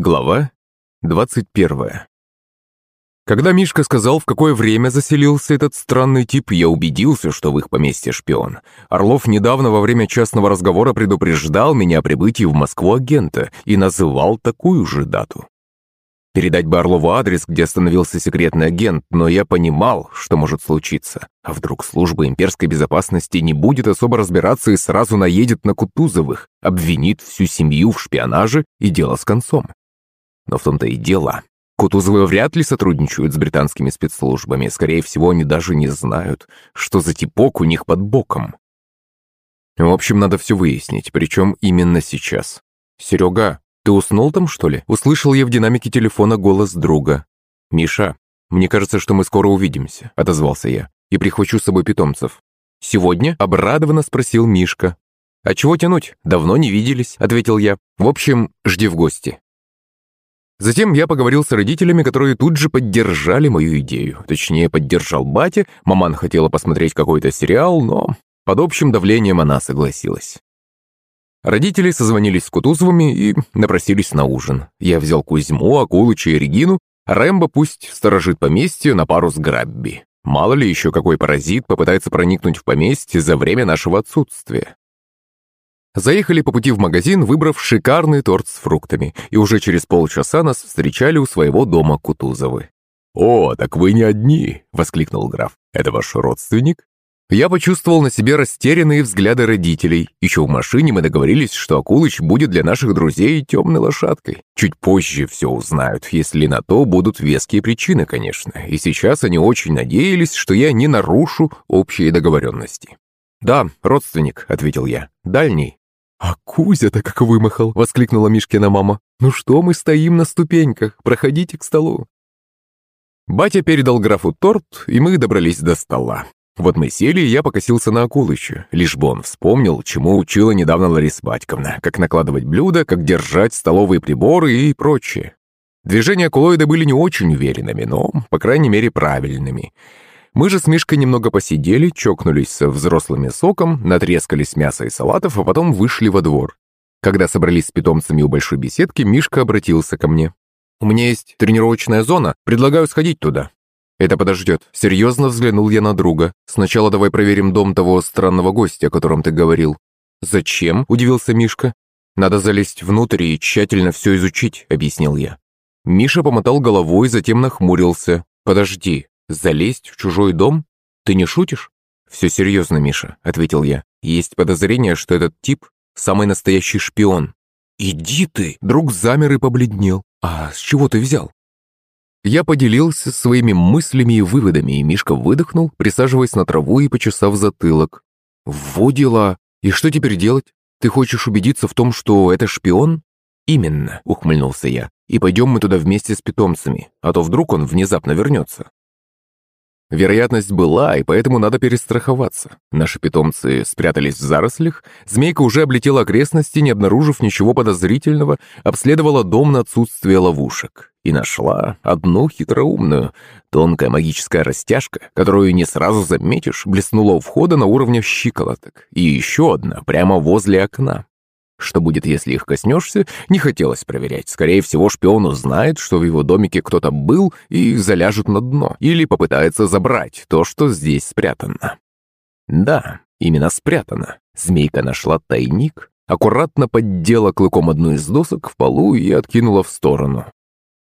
Глава 21 Когда Мишка сказал, в какое время заселился этот странный тип, я убедился, что в их поместье шпион. Орлов недавно во время частного разговора предупреждал меня о прибытии в Москву агента и называл такую же дату. Передать бы Орлову адрес, где остановился секретный агент, но я понимал, что может случиться. А вдруг служба имперской безопасности не будет особо разбираться и сразу наедет на Кутузовых, обвинит всю семью в шпионаже и дело с концом. Но в том-то и дело. Кутузовы вряд ли сотрудничают с британскими спецслужбами. Скорее всего, они даже не знают, что за типок у них под боком. В общем, надо все выяснить, причем именно сейчас. «Серега, ты уснул там, что ли?» Услышал я в динамике телефона голос друга. «Миша, мне кажется, что мы скоро увидимся», — отозвался я. «И прихвачу с собой питомцев». «Сегодня?» — обрадованно спросил Мишка. «А чего тянуть? Давно не виделись», — ответил я. «В общем, жди в гости». Затем я поговорил с родителями, которые тут же поддержали мою идею. Точнее, поддержал батя, маман хотела посмотреть какой-то сериал, но под общим давлением она согласилась. Родители созвонились с Кутузовыми и напросились на ужин. Я взял Кузьму, Акулыча и Регину, а Рэмбо пусть сторожит поместье на пару с Грабби. Мало ли еще какой паразит попытается проникнуть в поместье за время нашего отсутствия. Заехали по пути в магазин, выбрав шикарный торт с фруктами, и уже через полчаса нас встречали у своего дома Кутузовы. «О, так вы не одни!» — воскликнул граф. «Это ваш родственник?» Я почувствовал на себе растерянные взгляды родителей. Еще в машине мы договорились, что Акулыч будет для наших друзей темной лошадкой. Чуть позже все узнают, если на то будут веские причины, конечно. И сейчас они очень надеялись, что я не нарушу общие договоренности. «Да, родственник», — ответил я. «Дальний». «А Кузя-то как вымахал!» — воскликнула Мишкина мама. «Ну что мы стоим на ступеньках? Проходите к столу!» Батя передал графу торт, и мы добрались до стола. Вот мы сели, и я покосился на Акулыча, лишь бы он вспомнил, чему учила недавно Лариса Батьковна, как накладывать блюда, как держать столовые приборы и прочее. Движения Акулоида были не очень уверенными, но, по крайней мере, правильными — мы же с Мишкой немного посидели, чокнулись со взрослыми соком, натрескались мяса и салатов, а потом вышли во двор. Когда собрались с питомцами у большой беседки, Мишка обратился ко мне. «У меня есть тренировочная зона, предлагаю сходить туда». «Это подождет». Серьезно взглянул я на друга. «Сначала давай проверим дом того странного гостя, о котором ты говорил». «Зачем?» – удивился Мишка. «Надо залезть внутрь и тщательно все изучить», – объяснил я. Миша помотал головой, затем нахмурился. «Подожди, Залезть в чужой дом? Ты не шутишь? Все серьезно, Миша, ответил я. Есть подозрение, что этот тип самый настоящий шпион. Иди ты! Друг замер и побледнел. А с чего ты взял? Я поделился своими мыслями и выводами, и Мишка выдохнул, присаживаясь на траву и почесав затылок. «Во дела! И что теперь делать? Ты хочешь убедиться в том, что это шпион?» «Именно», — ухмыльнулся я. «И пойдем мы туда вместе с питомцами, а то вдруг он внезапно вернется». Вероятность была, и поэтому надо перестраховаться. Наши питомцы спрятались в зарослях, змейка уже облетела окрестности, не обнаружив ничего подозрительного, обследовала дом на отсутствие ловушек. И нашла одну хитроумную. Тонкая магическая растяжка, которую не сразу заметишь, блеснула у входа на уровне щиколоток. И еще одна, прямо возле окна. Что будет, если их коснешься, не хотелось проверять. Скорее всего, шпион узнает, что в его домике кто-то был и заляжет на дно, или попытается забрать то, что здесь спрятано. Да, именно спрятано. Змейка нашла тайник, аккуратно поддела клыком одну из досок в полу и откинула в сторону.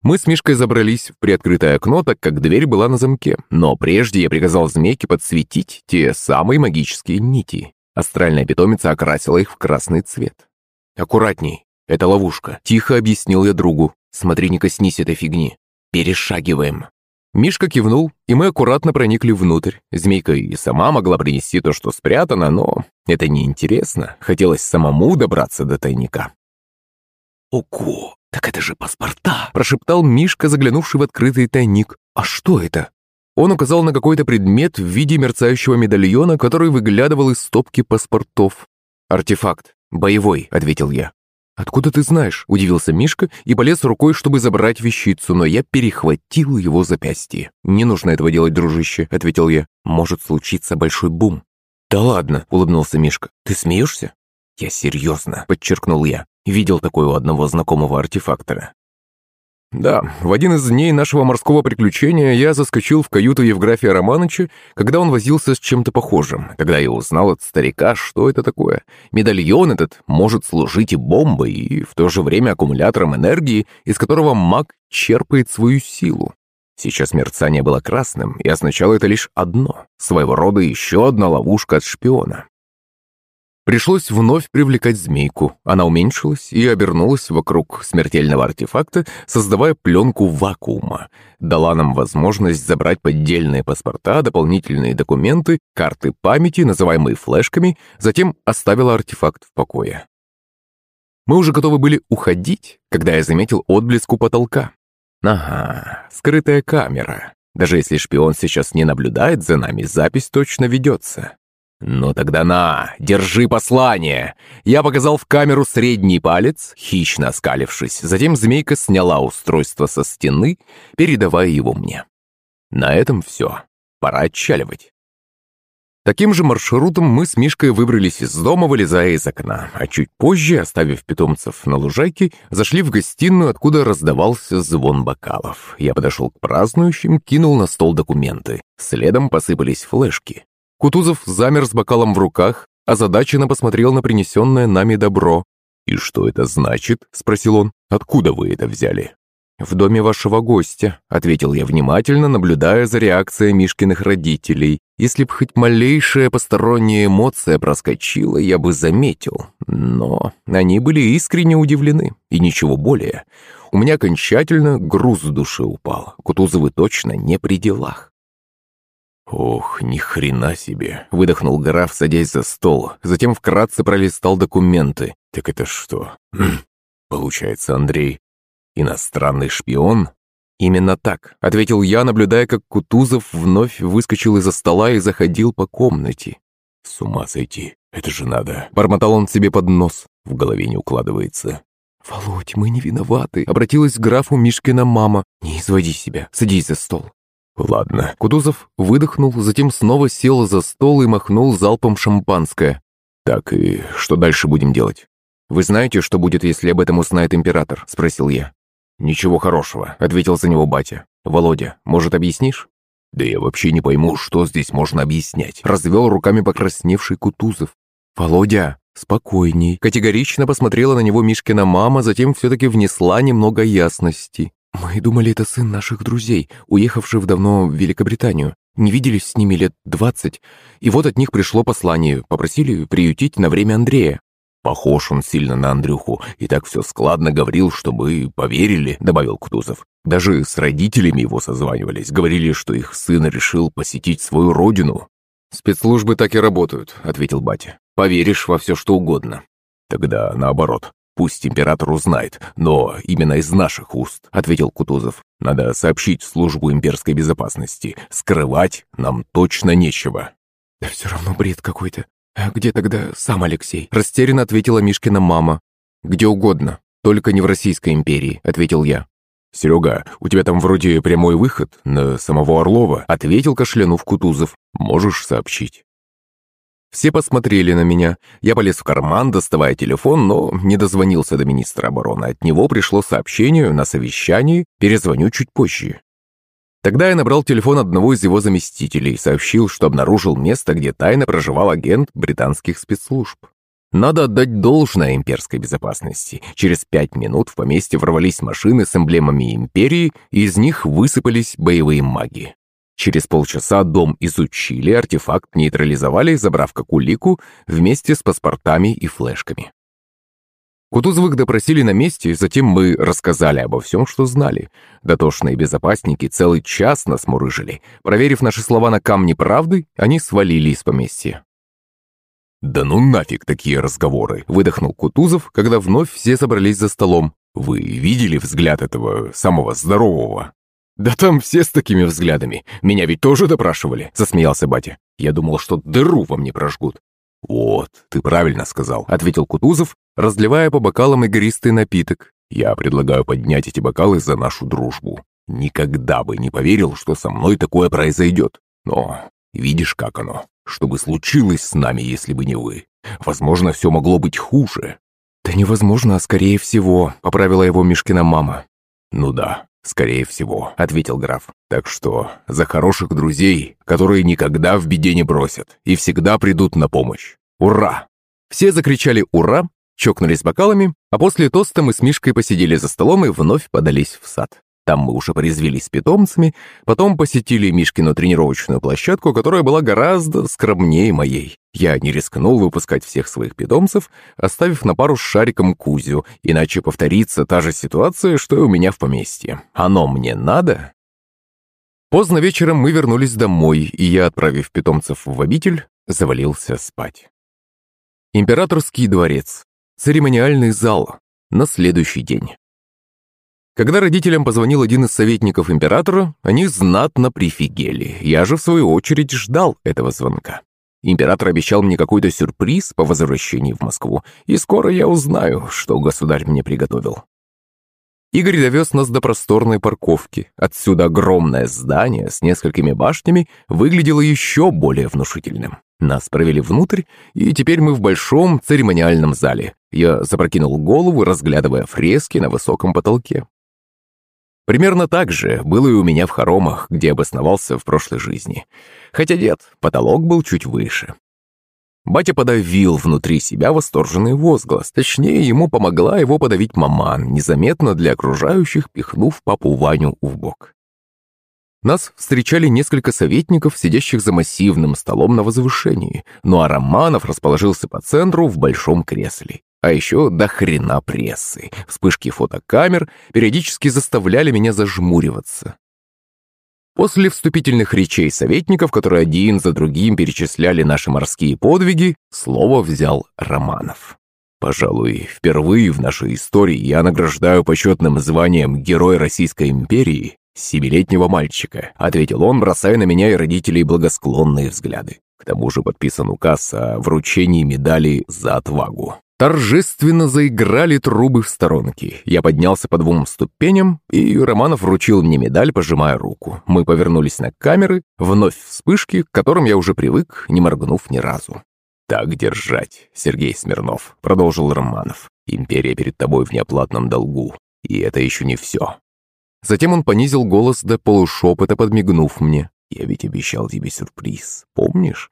Мы с Мишкой забрались в приоткрытое окно, так как дверь была на замке. Но прежде я приказал змейке подсветить те самые магические нити. Астральная питомица окрасила их в красный цвет. «Аккуратней, это ловушка», — тихо объяснил я другу. «Смотри, не коснись этой фигни. Перешагиваем». Мишка кивнул, и мы аккуратно проникли внутрь. Змейка и сама могла принести то, что спрятано, но это неинтересно. Хотелось самому добраться до тайника. «Ого, так это же паспорта!» – прошептал Мишка, заглянувший в открытый тайник. «А что это?» Он указал на какой-то предмет в виде мерцающего медальона, который выглядывал из стопки паспортов. «Артефакт. «Боевой», — ответил я. «Откуда ты знаешь?» — удивился Мишка и полез рукой, чтобы забрать вещицу, но я перехватил его запястье. «Не нужно этого делать, дружище», — ответил я. «Может случиться большой бум». «Да ладно», — улыбнулся Мишка. «Ты смеешься?» «Я серьезно», — подчеркнул я. Видел такое у одного знакомого артефактора. Да, в один из дней нашего морского приключения я заскочил в каюту Евграфия Романовича, когда он возился с чем-то похожим. Тогда я узнал от старика, что это такое. Медальон этот может служить и бомбой, и в то же время аккумулятором энергии, из которого маг черпает свою силу. Сейчас мерцание было красным, и означало это лишь одно – своего рода еще одна ловушка от шпиона. Пришлось вновь привлекать змейку. Она уменьшилась и обернулась вокруг смертельного артефакта, создавая пленку вакуума. Дала нам возможность забрать поддельные паспорта, дополнительные документы, карты памяти, называемые флешками, затем оставила артефакт в покое. Мы уже готовы были уходить, когда я заметил отблеск у потолка. Ага, скрытая камера. Даже если шпион сейчас не наблюдает за нами, запись точно ведется. «Ну тогда на, держи послание!» Я показал в камеру средний палец, хищно оскалившись. Затем змейка сняла устройство со стены, передавая его мне. На этом все. Пора отчаливать. Таким же маршрутом мы с Мишкой выбрались из дома, вылезая из окна, а чуть позже, оставив питомцев на лужайке, зашли в гостиную, откуда раздавался звон бокалов. Я подошел к празднующим, кинул на стол документы. Следом посыпались флешки. Кутузов замер с бокалом в руках, озадаченно посмотрел на принесенное нами добро. «И что это значит?» – спросил он. «Откуда вы это взяли?» «В доме вашего гостя», – ответил я внимательно, наблюдая за реакцией Мишкиных родителей. Если б хоть малейшая посторонняя эмоция проскочила, я бы заметил. Но они были искренне удивлены, и ничего более. У меня окончательно груз в душе упал. Кутузовы точно не при делах. «Ох, ни хрена себе!» — выдохнул граф, садясь за стол. Затем вкратце пролистал документы. «Так это что? Хм, получается, Андрей, иностранный шпион?» «Именно так», — ответил я, наблюдая, как Кутузов вновь выскочил из-за стола и заходил по комнате. «С ума сойти! Это же надо!» — бормотал он себе под нос. В голове не укладывается. «Володь, мы не виноваты», — обратилась к графу Мишкина мама. «Не изводи себя, садись за стол». «Ладно». Кутузов выдохнул, затем снова сел за стол и махнул залпом шампанское. «Так, и что дальше будем делать?» «Вы знаете, что будет, если об этом узнает император?» – спросил я. «Ничего хорошего», – ответил за него батя. «Володя, может, объяснишь?» «Да я вообще не пойму, что здесь можно объяснять», – развел руками покрасневший Кутузов. «Володя, спокойней», – категорично посмотрела на него Мишкина мама, затем все-таки внесла немного ясности. «Мы думали, это сын наших друзей, уехавших давно в Великобританию. Не виделись с ними лет двадцать. И вот от них пришло послание. Попросили приютить на время Андрея». «Похож он сильно на Андрюху, и так все складно говорил, чтобы поверили», — добавил Кутузов. «Даже с родителями его созванивались, говорили, что их сын решил посетить свою родину». «Спецслужбы так и работают», — ответил батя. «Поверишь во все, что угодно». «Тогда наоборот. «Пусть император узнает, но именно из наших уст», — ответил Кутузов. «Надо сообщить службу имперской безопасности. Скрывать нам точно нечего». «Да все равно бред какой-то. А где тогда сам Алексей?» Растерянно ответила Мишкина мама. «Где угодно, только не в Российской империи», — ответил я. «Серега, у тебя там вроде прямой выход на самого Орлова», — ответил кашлянув Кутузов. «Можешь сообщить». Все посмотрели на меня. Я полез в карман, доставая телефон, но не дозвонился до министра обороны. От него пришло сообщение на совещании, перезвоню чуть позже. Тогда я набрал телефон одного из его заместителей и сообщил, что обнаружил место, где тайно проживал агент британских спецслужб. Надо отдать должное имперской безопасности. Через пять минут в поместье ворвались машины с эмблемами империи, и из них высыпались боевые маги. Через полчаса дом изучили, артефакт нейтрализовали, забрав как улику вместе с паспортами и флешками. Кутузовых допросили на месте, затем мы рассказали обо всем, что знали. Дотошные безопасники целый час нас мурыжили. Проверив наши слова на камне правды, они свалили из поместья. «Да ну нафиг такие разговоры!» – выдохнул Кутузов, когда вновь все собрались за столом. «Вы видели взгляд этого самого здорового?» «Да там все с такими взглядами. Меня ведь тоже допрашивали», — засмеялся батя. «Я думал, что дыру во мне прожгут». «Вот, ты правильно сказал», — ответил Кутузов, разливая по бокалам игристый напиток. «Я предлагаю поднять эти бокалы за нашу дружбу. Никогда бы не поверил, что со мной такое произойдет. Но видишь, как оно. Что бы случилось с нами, если бы не вы? Возможно, все могло быть хуже». «Да невозможно, а скорее всего», — поправила его Мишкина мама. Ну да, скорее всего, ответил граф. Так что за хороших друзей, которые никогда в беде не бросят и всегда придут на помощь. Ура! Все закричали «Ура!», чокнулись бокалами, а после тоста мы с Мишкой посидели за столом и вновь подались в сад. Там мы уже порезвились с питомцами, потом посетили Мишкину тренировочную площадку, которая была гораздо скромнее моей. Я не рискнул выпускать всех своих питомцев, оставив на пару с шариком Кузю, иначе повторится та же ситуация, что и у меня в поместье. Оно мне надо? Поздно вечером мы вернулись домой, и я, отправив питомцев в обитель, завалился спать. Императорский дворец. Церемониальный зал. На следующий день. Когда родителям позвонил один из советников императора, они знатно прифигели. Я же, в свою очередь, ждал этого звонка. Император обещал мне какой-то сюрприз по возвращении в Москву, и скоро я узнаю, что государь мне приготовил. Игорь довез нас до просторной парковки. Отсюда огромное здание с несколькими башнями выглядело еще более внушительным. Нас провели внутрь, и теперь мы в большом церемониальном зале. Я запрокинул голову, разглядывая фрески на высоком потолке. Примерно так же было и у меня в хоромах, где обосновался в прошлой жизни. Хотя нет, потолок был чуть выше. Батя подавил внутри себя восторженный возглас. Точнее, ему помогла его подавить маман, незаметно для окружающих, пихнув папу Ваню в бок. Нас встречали несколько советников, сидящих за массивным столом на возвышении, ну а Романов расположился по центру в большом кресле. А еще до хрена прессы. Вспышки фотокамер периодически заставляли меня зажмуриваться. После вступительных речей советников, которые один за другим перечисляли наши морские подвиги, слово взял Романов. Пожалуй, впервые в нашей истории я награждаю почетным званием Герой Российской империи семилетнего мальчика, ответил он, бросая на меня и родителей благосклонные взгляды. К тому же подписан указ о вручении медали за отвагу. Торжественно заиграли трубы в сторонке. Я поднялся по двум ступеням, и Романов вручил мне медаль, пожимая руку. Мы повернулись на камеры, вновь вспышки, к которым я уже привык, не моргнув ни разу. «Так держать, Сергей Смирнов», — продолжил Романов. «Империя перед тобой в неоплатном долгу. И это еще не все». Затем он понизил голос до полушепота, подмигнув мне. «Я ведь обещал тебе сюрприз, помнишь?»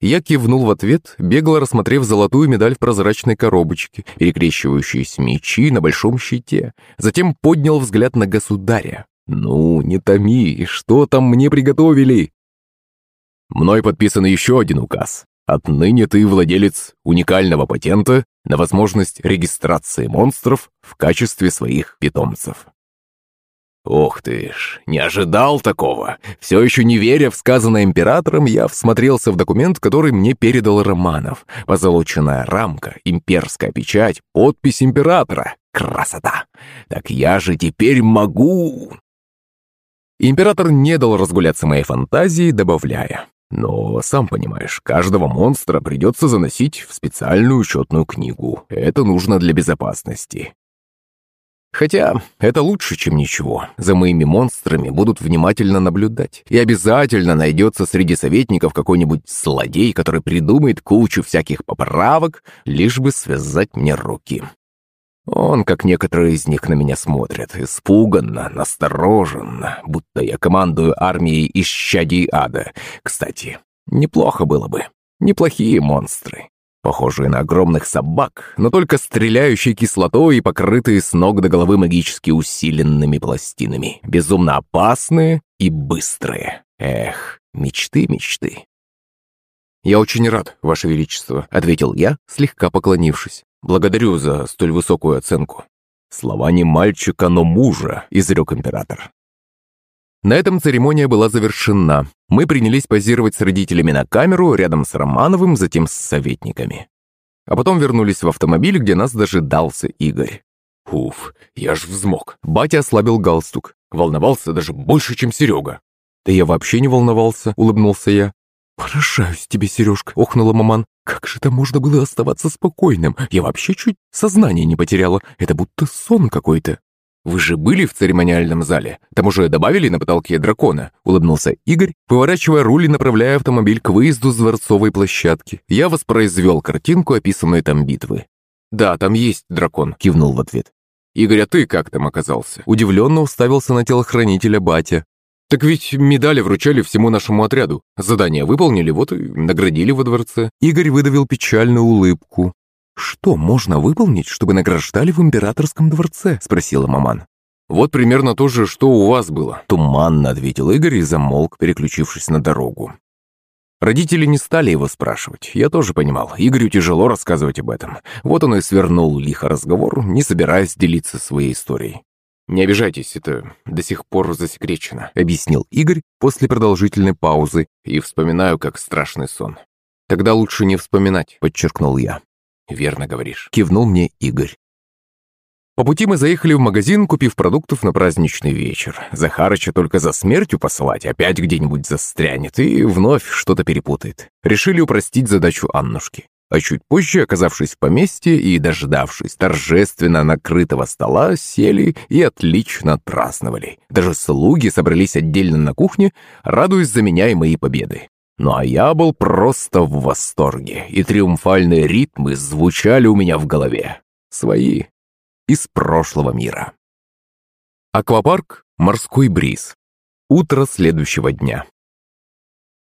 Я кивнул в ответ, бегло рассмотрев золотую медаль в прозрачной коробочке, перекрещивающиеся мечи на большом щите. Затем поднял взгляд на государя. «Ну, не томи, что там мне приготовили?» Мной подписан еще один указ. Отныне ты владелец уникального патента на возможность регистрации монстров в качестве своих питомцев. Ох ты ж, не ожидал такого. Все еще не веря в сказанное императором, я всмотрелся в документ, который мне передал Романов. Позолоченная рамка, имперская печать, подпись императора. Красота! Так я же теперь могу... Император не дал разгуляться моей фантазии, добавляя. Но, сам понимаешь, каждого монстра придется заносить в специальную учетную книгу. Это нужно для безопасности. Хотя это лучше, чем ничего. За моими монстрами будут внимательно наблюдать. И обязательно найдется среди советников какой-нибудь злодей, который придумает кучу всяких поправок, лишь бы связать мне руки. Он, как некоторые из них на меня смотрят, испуганно, настороженно, будто я командую армией исчадий ада. Кстати, неплохо было бы. Неплохие монстры похожие на огромных собак, но только стреляющие кислотой и покрытые с ног до головы магически усиленными пластинами. Безумно опасные и быстрые. Эх, мечты, мечты. «Я очень рад, Ваше Величество», — ответил я, слегка поклонившись. «Благодарю за столь высокую оценку». «Слова не мальчика, но мужа», — изрек император. На этом церемония была завершена. Мы принялись позировать с родителями на камеру, рядом с Романовым, затем с советниками. А потом вернулись в автомобиль, где нас дожидался Игорь. Уф, я ж взмок. Батя ослабил галстук. Волновался даже больше, чем Серега. «Да я вообще не волновался», — улыбнулся я. «Поражаюсь тебе, Сережка», — охнула маман. «Как же там можно было оставаться спокойным? Я вообще чуть сознание не потеряла. Это будто сон какой-то». «Вы же были в церемониальном зале? Там уже добавили на потолке дракона?» — улыбнулся Игорь, поворачивая руль и направляя автомобиль к выезду с дворцовой площадки. Я воспроизвел картинку, описанную там битвы. «Да, там есть дракон», — кивнул в ответ. «Игорь, а ты как там оказался?» Удивленно уставился на телохранителя батя. «Так ведь медали вручали всему нашему отряду. Задание выполнили, вот и наградили во дворце». Игорь выдавил печальную улыбку. «Что можно выполнить, чтобы награждали в императорском дворце?» – спросила маман. «Вот примерно то же, что у вас было», – туманно ответил Игорь и замолк, переключившись на дорогу. Родители не стали его спрашивать. Я тоже понимал, Игорю тяжело рассказывать об этом. Вот он и свернул лихо разговор, не собираясь делиться своей историей. «Не обижайтесь, это до сих пор засекречено», — объяснил Игорь после продолжительной паузы, и вспоминаю, как страшный сон. «Тогда лучше не вспоминать», — подчеркнул я. «Верно говоришь», — кивнул мне Игорь. По пути мы заехали в магазин, купив продуктов на праздничный вечер. Захарыча только за смертью посылать, опять где-нибудь застрянет и вновь что-то перепутает. Решили упростить задачу Аннушки. А чуть позже, оказавшись в поместье и дождавшись торжественно накрытого стола, сели и отлично отпраздновали. Даже слуги собрались отдельно на кухне, радуясь за меня и мои победы. Ну а я был просто в восторге, и триумфальные ритмы звучали у меня в голове. Свои, из прошлого мира. Аквапарк «Морской бриз». Утро следующего дня.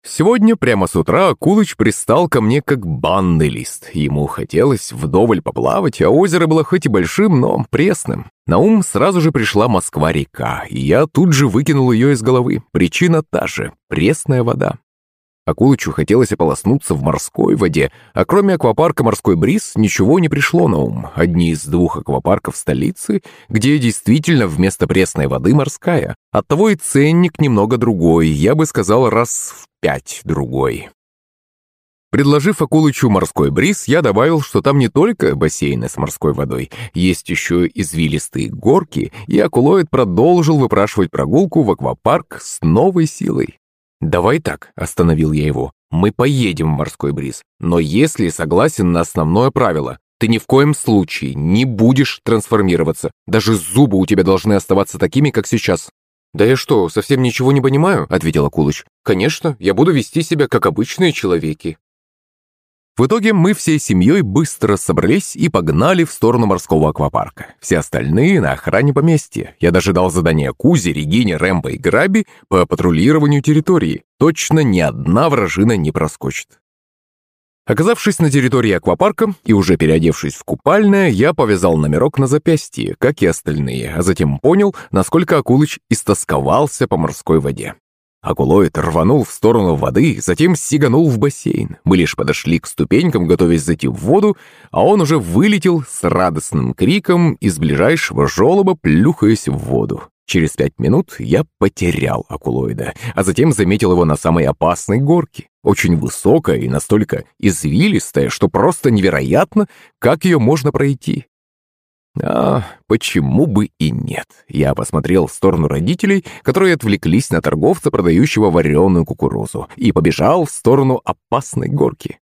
Сегодня прямо с утра Акулыч пристал ко мне как банный лист. Ему хотелось вдоволь поплавать, а озеро было хоть и большим, но пресным. На ум сразу же пришла Москва-река, и я тут же выкинул ее из головы. Причина та же – пресная вода. Акулычу хотелось ополоснуться в морской воде, а кроме аквапарка «Морской бриз» ничего не пришло на ум. Одни из двух аквапарков столицы, где действительно вместо пресной воды морская. Оттого и ценник немного другой, я бы сказал, раз в пять другой. Предложив Акулычу морской бриз, я добавил, что там не только бассейны с морской водой, есть еще извилистые горки, и Акулоид продолжил выпрашивать прогулку в аквапарк с новой силой. «Давай так», — остановил я его. «Мы поедем в морской бриз, но если согласен на основное правило, ты ни в коем случае не будешь трансформироваться. Даже зубы у тебя должны оставаться такими, как сейчас». «Да я что, совсем ничего не понимаю?» — ответил Акулыч. «Конечно, я буду вести себя, как обычные человеки». В итоге мы всей семьей быстро собрались и погнали в сторону морского аквапарка. Все остальные на охране поместья. Я даже дал задание Кузе, Регине, Рэмбо и Граби по патрулированию территории. Точно ни одна вражина не проскочит. Оказавшись на территории аквапарка и уже переодевшись в купальное, я повязал номерок на запястье, как и остальные, а затем понял, насколько Акулыч истосковался по морской воде. Акулоид рванул в сторону воды, затем сиганул в бассейн. Мы лишь подошли к ступенькам, готовясь зайти в воду, а он уже вылетел с радостным криком из ближайшего желоба, плюхаясь в воду. Через пять минут я потерял акулоида, а затем заметил его на самой опасной горке. Очень высокая и настолько извилистая, что просто невероятно, как ее можно пройти. А почему бы и нет? Я посмотрел в сторону родителей, которые отвлеклись на торговца, продающего вареную кукурузу, и побежал в сторону опасной горки.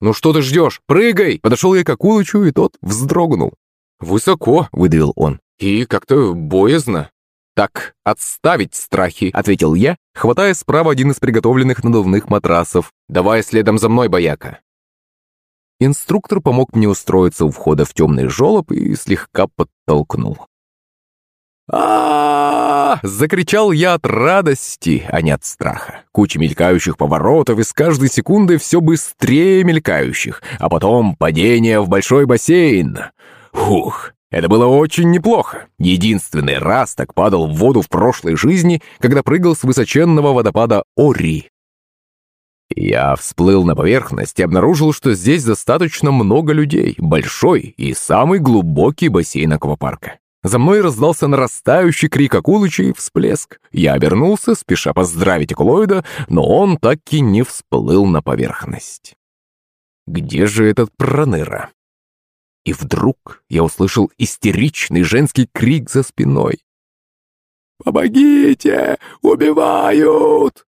«Ну что ты ждешь? Прыгай!» Подошел я к Акулычу, и тот вздрогнул. «Высоко!» — выдавил он. «И как-то боязно». «Так, отставить страхи», — ответил я, хватая справа один из приготовленных надувных матрасов. «Давай следом за мной, бояка». Инструктор помог мне устроиться у входа в темный желоб и слегка подтолкнул. а закричал я от радости, а не от страха. Куча мелькающих поворотов и с каждой секунды все быстрее мелькающих, а потом падение в большой бассейн. Фух, это было очень неплохо. Единственный раз так падал в воду в прошлой жизни, когда прыгал с высоченного водопада Ори. Я всплыл на поверхность и обнаружил, что здесь достаточно много людей, большой и самый глубокий бассейн аквапарка. За мной раздался нарастающий крик Акулыча и всплеск. Я обернулся, спеша поздравить Акулоида, но он так и не всплыл на поверхность. Где же этот проныра? И вдруг я услышал истеричный женский крик за спиной. «Помогите! Убивают!»